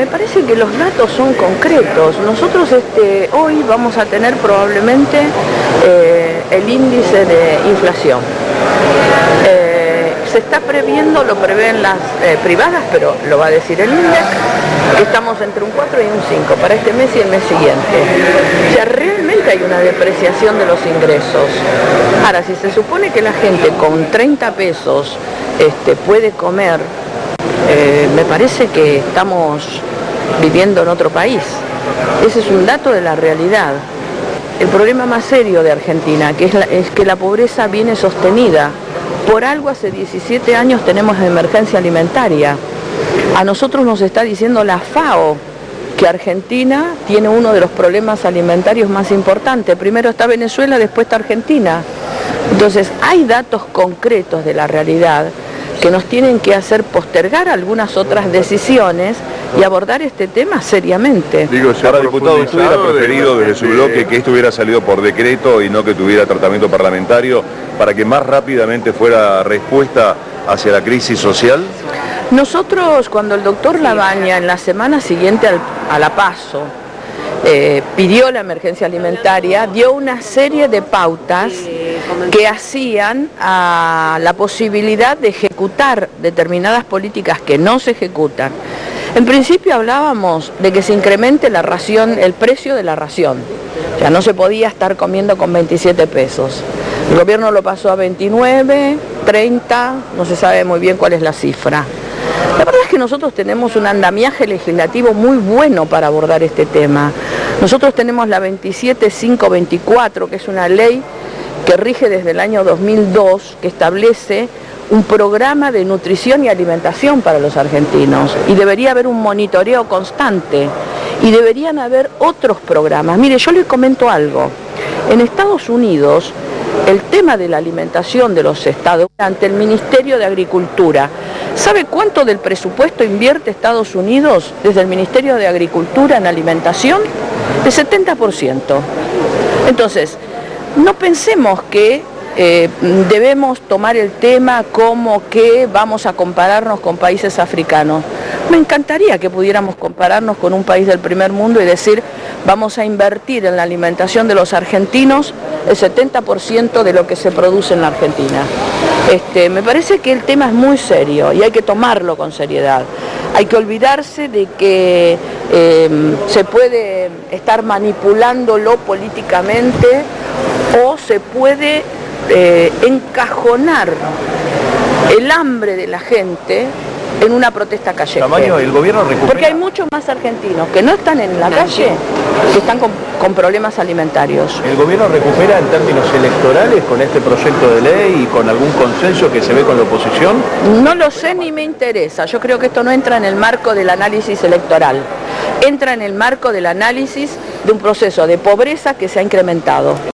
me parece que los datos son concretos. Nosotros este, hoy vamos a tener probablemente eh, el índice de inflación. Eh, se está previendo, lo prevén las eh, privadas, pero lo va a decir el INDEC, que estamos entre un 4 y un 5 para este mes y el mes siguiente. O sea, realmente hay una depreciación de los ingresos. Ahora, si se supone que la gente con 30 pesos este, puede comer, eh, me parece que estamos viviendo en otro país. Ese es un dato de la realidad. El problema más serio de Argentina que es, es que la pobreza viene sostenida. Por algo hace 17 años tenemos emergencia alimentaria. A nosotros nos está diciendo la FAO que Argentina tiene uno de los problemas alimentarios más importantes. Primero está Venezuela, después está Argentina. Entonces hay datos concretos de la realidad que nos tienen que hacer postergar algunas otras decisiones y abordar este tema seriamente. Digo, señora diputado, ¿usted hubiera preferido desde su bloque que esto hubiera salido por decreto y no que tuviera tratamiento parlamentario para que más rápidamente fuera respuesta hacia la crisis social? Nosotros, cuando el doctor Labaña en la semana siguiente al, a la paso eh, pidió la emergencia alimentaria, dio una serie de pautas que hacían a la posibilidad de ejecutar determinadas políticas que no se ejecutan. En principio hablábamos de que se incremente la ración, el precio de la ración. O sea, no se podía estar comiendo con 27 pesos. El gobierno lo pasó a 29, 30, no se sabe muy bien cuál es la cifra. La verdad es que nosotros tenemos un andamiaje legislativo muy bueno para abordar este tema. Nosotros tenemos la 27524, que es una ley que rige desde el año 2002, que establece un programa de nutrición y alimentación para los argentinos y debería haber un monitoreo constante y deberían haber otros programas. Mire, yo les comento algo. En Estados Unidos, el tema de la alimentación de los estados ante el Ministerio de Agricultura. ¿Sabe cuánto del presupuesto invierte Estados Unidos desde el Ministerio de Agricultura en alimentación? El 70%. Entonces, no pensemos que eh, debemos tomar el tema como que vamos a compararnos con países africanos. Me encantaría que pudiéramos compararnos con un país del primer mundo y decir, vamos a invertir en la alimentación de los argentinos el 70% de lo que se produce en la Argentina. Este, me parece que el tema es muy serio y hay que tomarlo con seriedad. Hay que olvidarse de que eh, se puede estar manipulándolo políticamente o se puede eh, encajonar el hambre de la gente en una protesta callejera. Tamaño, el gobierno recupera... Porque hay muchos más argentinos que no están en la calle, que están con, con problemas alimentarios. ¿El gobierno recupera en términos electorales con este proyecto de ley y con algún consenso que se ve con la oposición? No lo sé ni me interesa. Yo creo que esto no entra en el marco del análisis electoral. Entra en el marco del análisis de un proceso de pobreza que se ha incrementado.